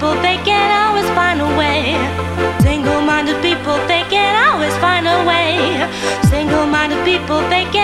People, they can always find a way. Single minded people, they can always find a way. Single minded people, they can